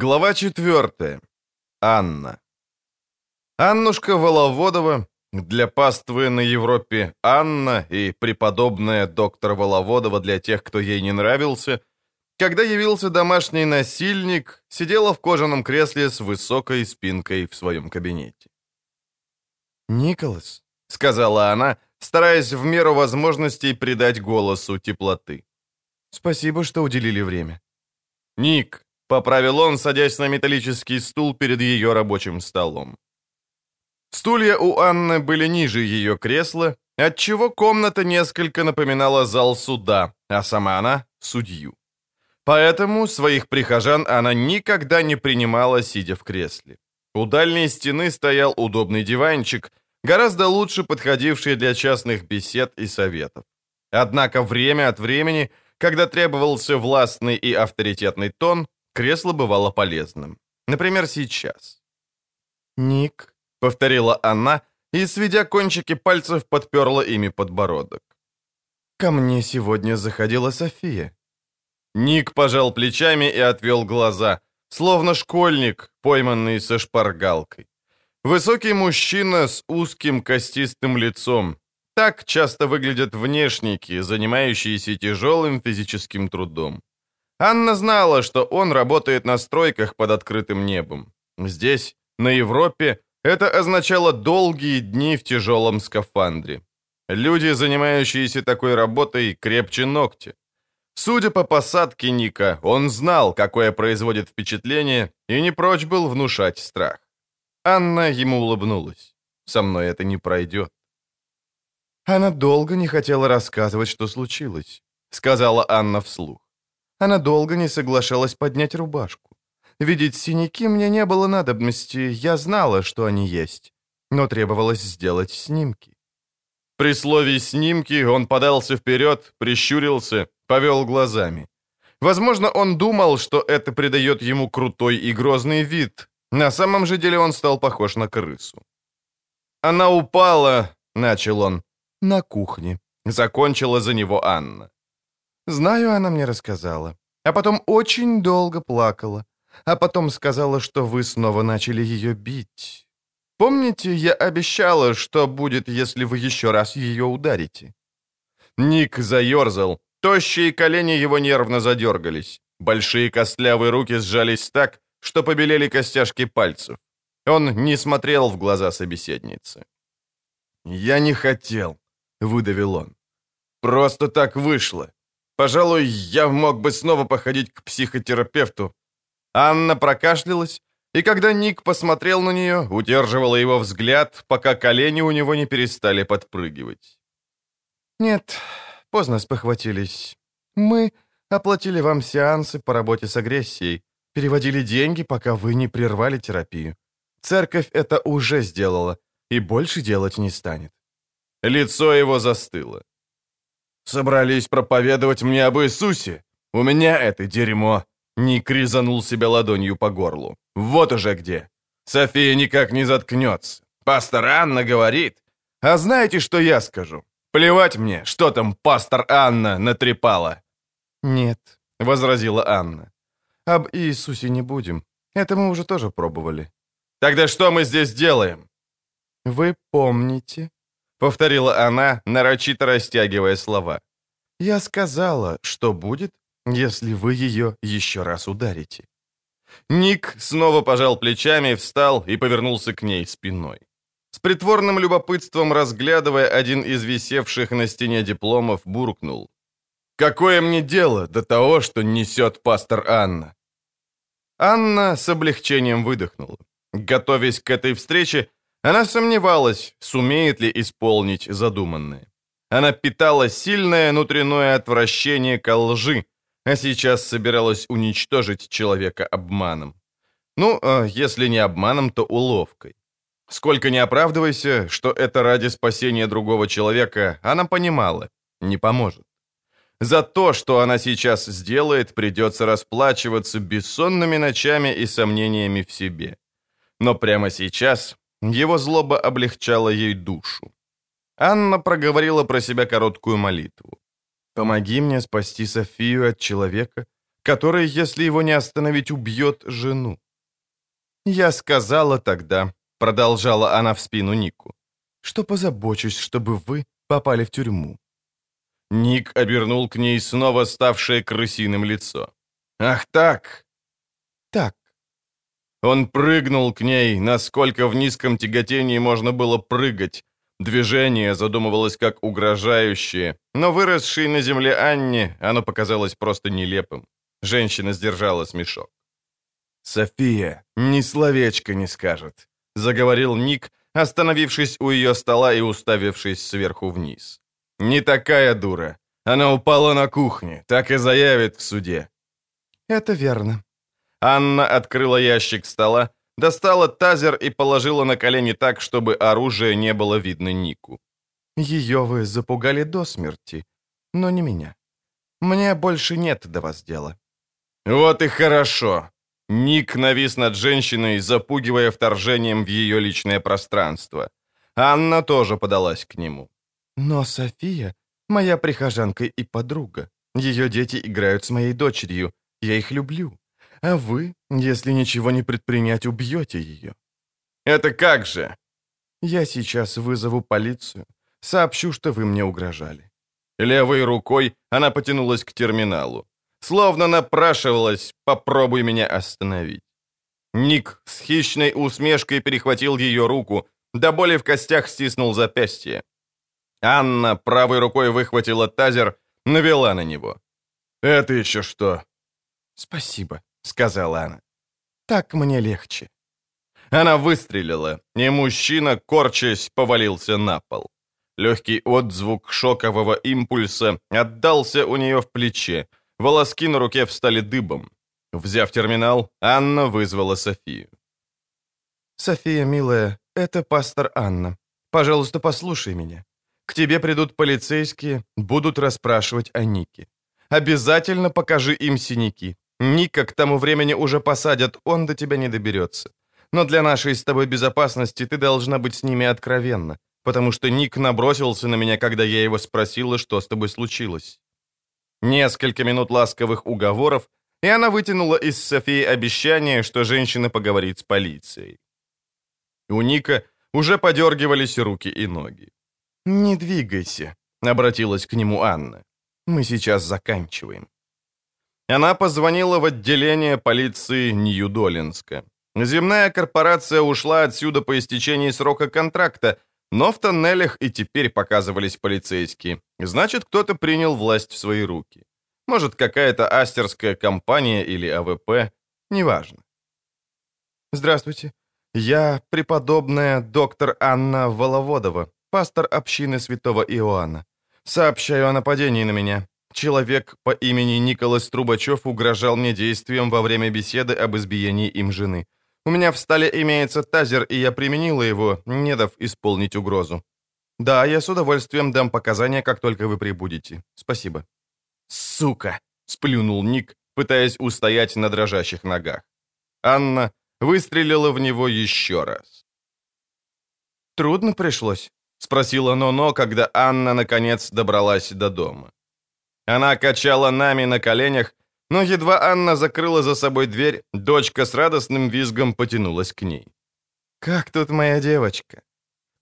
Глава 4. Анна. Аннушка Воловодова, для паствы на Европе Анна и преподобная доктор Воловодова для тех, кто ей не нравился, когда явился домашний насильник, сидела в кожаном кресле с высокой спинкой в своем кабинете. «Николас», — сказала она, стараясь в меру возможностей придать голосу теплоты. «Спасибо, что уделили время». «Ник», — поправил он, садясь на металлический стул перед ее рабочим столом. Стулья у Анны были ниже ее кресла, отчего комната несколько напоминала зал суда, а сама она — судью. Поэтому своих прихожан она никогда не принимала, сидя в кресле. У дальней стены стоял удобный диванчик, гораздо лучше подходивший для частных бесед и советов. Однако время от времени, когда требовался властный и авторитетный тон, кресло бывало полезным. Например, сейчас. «Ник», — повторила она и, сведя кончики пальцев, подперла ими подбородок. «Ко мне сегодня заходила София». Ник пожал плечами и отвел глаза, словно школьник, пойманный со шпаргалкой. Высокий мужчина с узким костистым лицом. Так часто выглядят внешники, занимающиеся тяжелым физическим трудом. Анна знала, что он работает на стройках под открытым небом. Здесь, на Европе, это означало долгие дни в тяжелом скафандре. Люди, занимающиеся такой работой, крепче ногти. Судя по посадке Ника, он знал, какое производит впечатление, и не прочь был внушать страх. Анна ему улыбнулась. «Со мной это не пройдет». «Она долго не хотела рассказывать, что случилось», — сказала Анна вслух. Она долго не соглашалась поднять рубашку. Видеть синяки мне не было надобности, я знала, что они есть, но требовалось сделать снимки. При слове «снимки» он подался вперед, прищурился, повел глазами. Возможно, он думал, что это придает ему крутой и грозный вид. На самом же деле он стал похож на крысу. «Она упала», — начал он, — «на кухне», — закончила за него Анна. Знаю, она мне рассказала. А потом очень долго плакала. А потом сказала, что вы снова начали ее бить. Помните, я обещала, что будет, если вы еще раз ее ударите?» Ник заерзал. Тощие колени его нервно задергались. Большие костлявые руки сжались так, что побелели костяшки пальцев. Он не смотрел в глаза собеседницы. «Я не хотел», — выдавил он. «Просто так вышло. Пожалуй, я мог бы снова походить к психотерапевту. Анна прокашлялась, и когда Ник посмотрел на нее, удерживала его взгляд, пока колени у него не перестали подпрыгивать. «Нет, поздно спохватились. Мы оплатили вам сеансы по работе с агрессией, переводили деньги, пока вы не прервали терапию. Церковь это уже сделала и больше делать не станет». Лицо его застыло. Собрались проповедовать мне об Иисусе? У меня это дерьмо!» Ник резанул себя ладонью по горлу. «Вот уже где! София никак не заткнется. Пастор Анна говорит. А знаете, что я скажу? Плевать мне, что там пастор Анна натрепала!» «Нет», — возразила Анна. «Об Иисусе не будем. Это мы уже тоже пробовали». «Тогда что мы здесь делаем?» «Вы помните, — повторила она, нарочито растягивая слова. «Я сказала, что будет, если вы ее еще раз ударите». Ник снова пожал плечами, встал и повернулся к ней спиной. С притворным любопытством разглядывая один из висевших на стене дипломов, буркнул. «Какое мне дело до того, что несет пастор Анна?» Анна с облегчением выдохнула. Готовясь к этой встрече, она сомневалась, сумеет ли исполнить задуманное. Она питала сильное внутреннее отвращение ко лжи, а сейчас собиралась уничтожить человека обманом. Ну, а если не обманом, то уловкой. Сколько не оправдывайся, что это ради спасения другого человека, она понимала, не поможет. За то, что она сейчас сделает, придется расплачиваться бессонными ночами и сомнениями в себе. Но прямо сейчас его злоба облегчала ей душу. Анна проговорила про себя короткую молитву. «Помоги мне спасти Софию от человека, который, если его не остановить, убьет жену. «Я сказала тогда», — продолжала она в спину Нику, «что позабочусь, чтобы вы попали в тюрьму». Ник обернул к ней снова ставшее крысиным лицо. «Ах так!» «Так». Он прыгнул к ней, насколько в низком тяготении можно было прыгать. Движение задумывалось как угрожающее, но выросшей на земле Анне оно показалось просто нелепым. Женщина сдержала смешок. «София ни словечко не скажет», — заговорил Ник, остановившись у ее стола и уставившись сверху вниз. «Не такая дура. Она упала на кухне, так и заявит в суде». «Это верно». Анна открыла ящик стола, достала тазер и положила на колени так, чтобы оружие не было видно Нику. «Ее вы запугали до смерти, но не меня. Мне больше нет до вас дела». «Вот и хорошо!» Ник навис над женщиной, запугивая вторжением в ее личное пространство. Анна тоже подалась к нему. «Но София — моя прихожанка и подруга. Ее дети играют с моей дочерью. Я их люблю. А вы, если ничего не предпринять, убьете ее». «Это как же?» «Я сейчас вызову полицию. Сообщу, что вы мне угрожали». Левой рукой она потянулась к терминалу. Словно напрашивалась «попробуй меня остановить». Ник с хищной усмешкой перехватил ее руку, до боли в костях стиснул запястье. Анна правой рукой выхватила тазер, навела на него. «Это еще что?» «Спасибо», — сказала она. «Так мне легче». Она выстрелила, и мужчина, корчась, повалился на пол. Легкий отзвук шокового импульса отдался у нее в плече, Волоски на руке встали дыбом. Взяв терминал, Анна вызвала Софию. «София, милая, это пастор Анна. Пожалуйста, послушай меня. К тебе придут полицейские, будут расспрашивать о Нике. Обязательно покажи им синяки. Ника к тому времени уже посадят, он до тебя не доберется. Но для нашей с тобой безопасности ты должна быть с ними откровенна, потому что Ник набросился на меня, когда я его спросила, что с тобой случилось. Несколько минут ласковых уговоров, и она вытянула из Софии обещание, что женщина поговорит с полицией. У Ника уже подергивались руки и ноги. «Не двигайся», — обратилась к нему Анна. «Мы сейчас заканчиваем». Она позвонила в отделение полиции Нью-Долинска. Земная корпорация ушла отсюда по истечении срока контракта, но в тоннелях и теперь показывались полицейские. Значит, кто-то принял власть в свои руки. Может, какая-то астерская компания или АВП. Неважно. Здравствуйте. Я преподобная доктор Анна Воловодова, пастор общины святого Иоанна. Сообщаю о нападении на меня. Человек по имени Николас Трубачев угрожал мне действием во время беседы об избиении им жены. У меня в столе имеется тазер, и я применила его, не дав исполнить угрозу. Да, я с удовольствием дам показания, как только вы прибудете. Спасибо. Сука! Сплюнул Ник, пытаясь устоять на дрожащих ногах. Анна выстрелила в него еще раз. «Трудно пришлось?» — спросила Ноно, когда Анна наконец добралась до дома. Она качала нами на коленях, но едва Анна закрыла за собой дверь, дочка с радостным визгом потянулась к ней. «Как тут моя девочка?»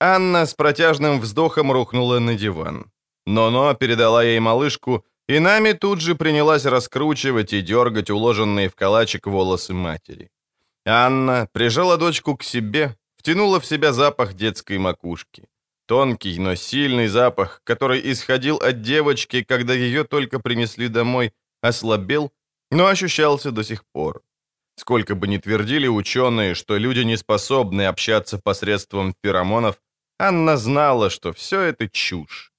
Анна с протяжным вздохом рухнула на диван. Но-но передала ей малышку, и нами тут же принялась раскручивать и дергать уложенные в калачик волосы матери. Анна прижала дочку к себе, втянула в себя запах детской макушки. Тонкий, но сильный запах, который исходил от девочки, когда ее только принесли домой, ослабел, но ощущался до сих пор. Сколько бы ни твердили ученые, что люди не способны общаться посредством феромонов, Анна знала, что все это чушь.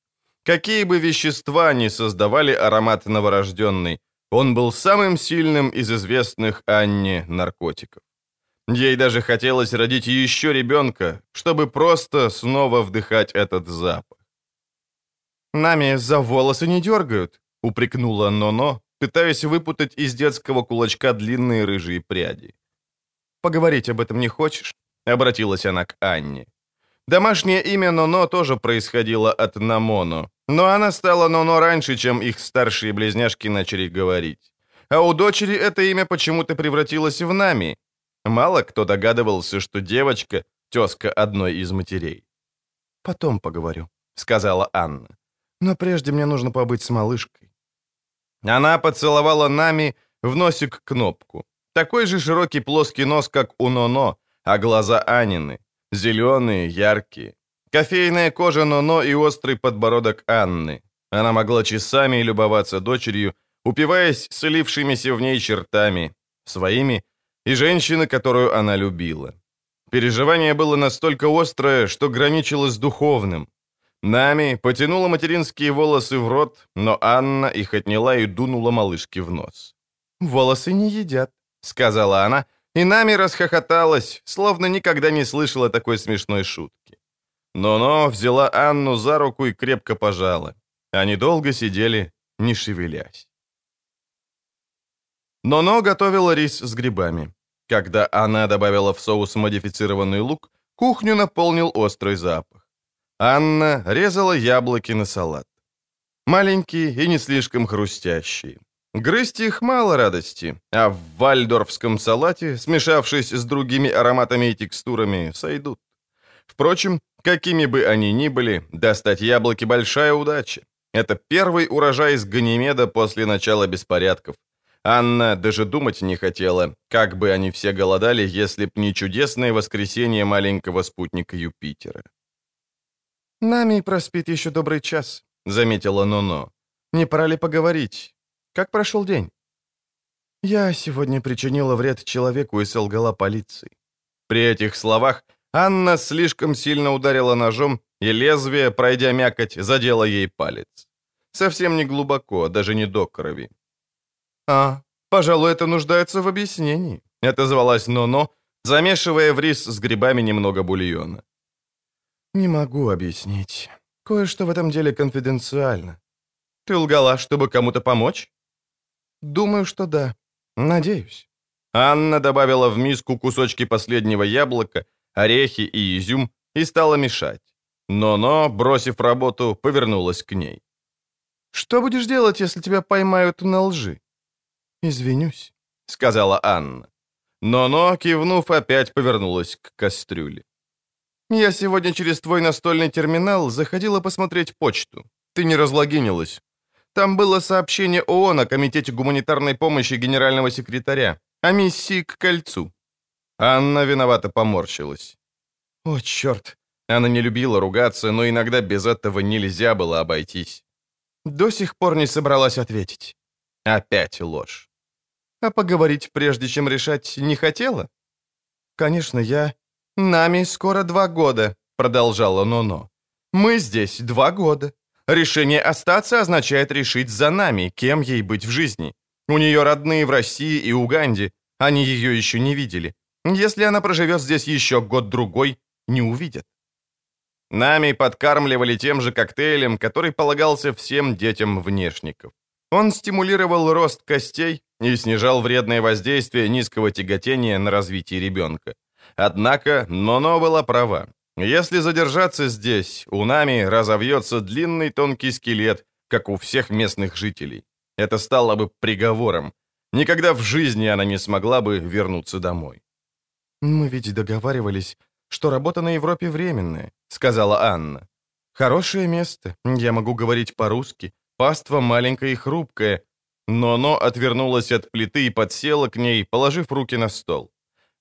Какие бы вещества ни создавали аромат новорожденный, он был самым сильным из известных Анне наркотиков. Ей даже хотелось родить еще ребенка, чтобы просто снова вдыхать этот запах. «Нами за волосы не дергают», — упрекнула Ноно, пытаясь выпутать из детского кулачка длинные рыжие пряди. «Поговорить об этом не хочешь?» — обратилась она к Анне. Домашнее имя Ноно тоже происходило от Намоно, но она стала Ноно раньше, чем их старшие близняшки начали говорить. а у дочери это имя почему-то превратилось в Нами. Мало кто догадывался, что девочка — тезка одной из матерей. «Потом поговорю», — сказала Анна. «Но прежде мне нужно побыть с малышкой». Она поцеловала Нами в носик кнопку. Такой же широкий плоский нос, как у Ноно, а глаза Анины. Зеленые, яркие. Кофейная кожа Ноно и острый подбородок Анны. Она могла часами любоваться дочерью, упиваясь слившимися в ней чертами, своими и женщины, которую она любила. Переживание было настолько острое, что граничило с духовным. Нами потянула материнские волосы в рот, но Анна их отняла и дунула малышке в нос. «Волосы не едят», — сказала она, и Нами расхохоталась, словно никогда не слышала такой смешной шутки. Но-но взяла Анну за руку и крепко пожала. Они долго сидели, не шевелясь. Ноно готовила рис с грибами. Когда она добавила в соус модифицированный лук, кухню наполнил острый запах. Анна резала яблоки на салат. Маленькие и не слишком хрустящие. Грызть их мало радости, а в вальдорфском салате, смешавшись с другими ароматами и текстурами, сойдут. Впрочем, какими бы они ни были, достать яблоки – большая удача. Это первый урожай из Ганимеда после начала беспорядков. Анна даже думать не хотела, как бы они все голодали, если б не чудесное воскресенье маленького спутника Юпитера. «Нами проспит еще добрый час», — заметила Ноно. «Не пора ли поговорить? Как прошел день?» «Я сегодня причинила вред человеку и солгала полиции». При этих словах Анна слишком сильно ударила ножом, и лезвие, пройдя мякоть, задело ей палец. Совсем не глубоко, даже не до крови. «А, пожалуй, это нуждается в объяснении», — отозвалась Ноно, замешивая в рис с грибами немного бульона. «Не могу объяснить. Кое-что в этом деле конфиденциально. Ты лгала, чтобы кому-то помочь?» «Думаю, что да. Надеюсь». Анна добавила в миску кусочки последнего яблока, орехи и изюм и стала мешать. Но-но, бросив работу, повернулась к ней. «Что будешь делать, если тебя поймают на лжи?» «Извинюсь», — сказала Анна. Но-но, кивнув, опять повернулась к кастрюле. «Я сегодня через твой настольный терминал заходила посмотреть почту. Ты не разлогинилась. Там было сообщение ООН о Комитете гуманитарной помощи генерального секретаря, о миссии к кольцу». Анна виновато поморщилась. «О, черт!» Она не любила ругаться, но иногда без этого нельзя было обойтись. До сих пор не собралась ответить. Опять ложь. А поговорить, прежде чем решать, не хотела? Конечно, я... Нами скоро два года, продолжала Ноно. Мы здесь два года. Решение остаться означает решить за нами, кем ей быть в жизни. У нее родные в России и Уганде. Они ее еще не видели. Если она проживет здесь еще год-другой, не увидят. Нами подкармливали тем же коктейлем, который полагался всем детям внешников. Он стимулировал рост костей и снижал вредное воздействие низкого тяготения на развитие ребенка. Однако Ноно была права. Если задержаться здесь, у нами разовьется длинный тонкий скелет, как у всех местных жителей. Это стало бы приговором. Никогда в жизни она не смогла бы вернуться домой. «Мы ведь договаривались, что работа на Европе временная», — сказала Анна. «Хорошее место, я могу говорить по-русски, Паства маленькая и хрупкая, но оно отвернулось от плиты и подсело к ней, положив руки на стол.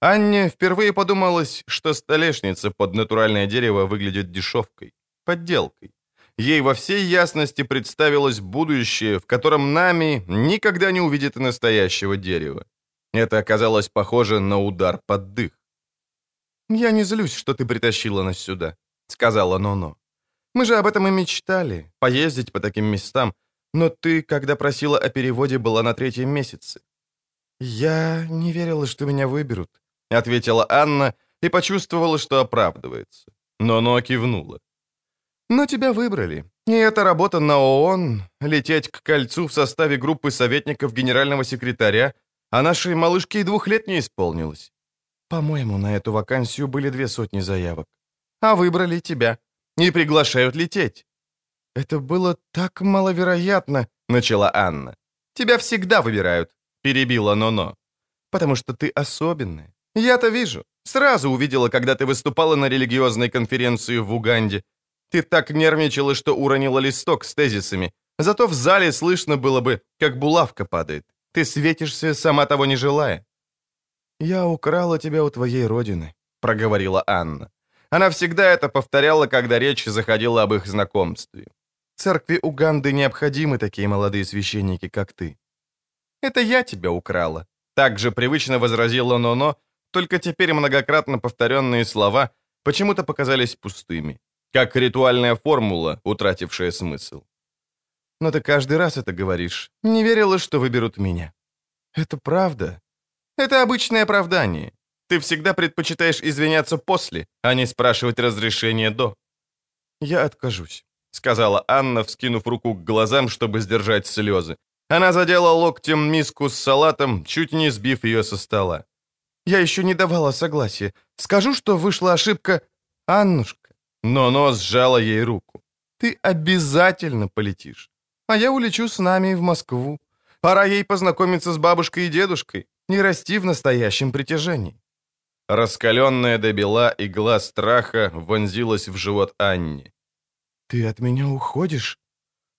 Анне впервые подумалось, что столешница под натуральное дерево выглядит дешевкой, подделкой. Ей во всей ясности представилось будущее, в котором нами никогда не увидит настоящего дерева. Это оказалось похоже на удар под дых. «Я не злюсь, что ты притащила нас сюда», — сказала Ноно. Мы же об этом и мечтали, поездить по таким местам. Но ты, когда просила о переводе, была на третьем месяце». «Я не верила, что меня выберут», — ответила Анна и почувствовала, что оправдывается. Но Но кивнула. «Но тебя выбрали. И это работа на ООН, лететь к кольцу в составе группы советников генерального секретаря, а нашей малышке и двух лет не исполнилось. По-моему, на эту вакансию были две сотни заявок. А выбрали тебя. Не приглашают лететь». «Это было так маловероятно», — начала Анна. «Тебя всегда выбирают», — перебила Ноно. «Потому что ты особенная. Я-то вижу. Сразу увидела, когда ты выступала на религиозной конференции в Уганде. Ты так нервничала, что уронила листок с тезисами. Зато в зале слышно было бы, как булавка падает. Ты светишься, сама того не желая». «Я украла тебя у твоей родины», — проговорила Анна. Она всегда это повторяла, когда речь заходила об их знакомстве. Церкви Уганды необходимы такие молодые священники, как ты. Это я тебя украла. Так же привычно возразила Ноно, только теперь многократно повторенные слова почему-то показались пустыми, как ритуальная формула, утратившая смысл. Но ты каждый раз это говоришь. Не верила, что выберут меня. Это правда. Это обычное оправдание. Ты всегда предпочитаешь извиняться после, а не спрашивать разрешения до. Я откажусь сказала Анна, вскинув руку к глазам, чтобы сдержать слезы. Она задела локтем миску с салатом, чуть не сбив ее со стола. «Я еще не давала согласия. Скажу, что вышла ошибка. Аннушка». Но нос сжала ей руку. «Ты обязательно полетишь. А я улечу с нами в Москву. Пора ей познакомиться с бабушкой и дедушкой, не расти в настоящем притяжении». Раскаленная до бела игла страха вонзилась в живот Анне. «Ты от меня уходишь?»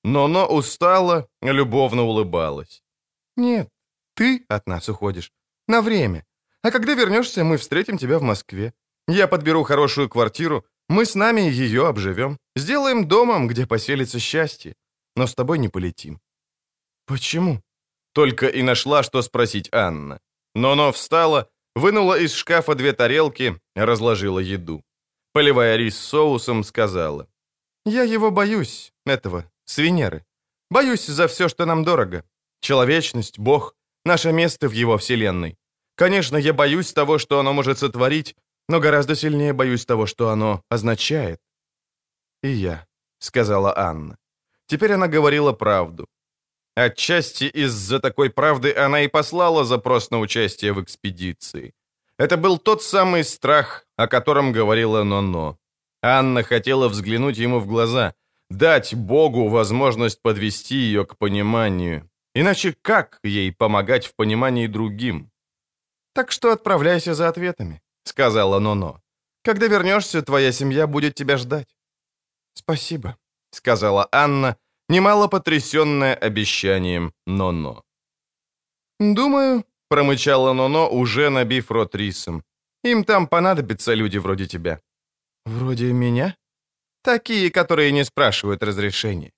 Но-но устала, любовно улыбалась. «Нет, ты от нас уходишь. На время. А когда вернешься, мы встретим тебя в Москве. Я подберу хорошую квартиру, мы с нами ее обживем. Сделаем домом, где поселится счастье. Но с тобой не полетим». «Почему?» Только и нашла, что спросить Анна. Но-но встала, вынула из шкафа две тарелки, разложила еду. Поливая рис соусом, сказала. Я его боюсь, этого, с Венеры. Боюсь за все, что нам дорого. Человечность, Бог, наше место в его вселенной. Конечно, я боюсь того, что оно может сотворить, но гораздо сильнее боюсь того, что оно означает. «И я», — сказала Анна. Теперь она говорила правду. Отчасти из-за такой правды она и послала запрос на участие в экспедиции. Это был тот самый страх, о котором говорила Ноно. Анна хотела взглянуть ему в глаза, дать Богу возможность подвести ее к пониманию. Иначе как ей помогать в понимании другим? «Так что отправляйся за ответами», — сказала Ноно. «Когда вернешься, твоя семья будет тебя ждать». «Спасибо», — сказала Анна, немало потрясенная обещанием Ноно. «Думаю», — промычала Ноно, уже набив рот рисом, «им там понадобятся люди вроде тебя». «Вроде меня?» «Такие, которые не спрашивают разрешения».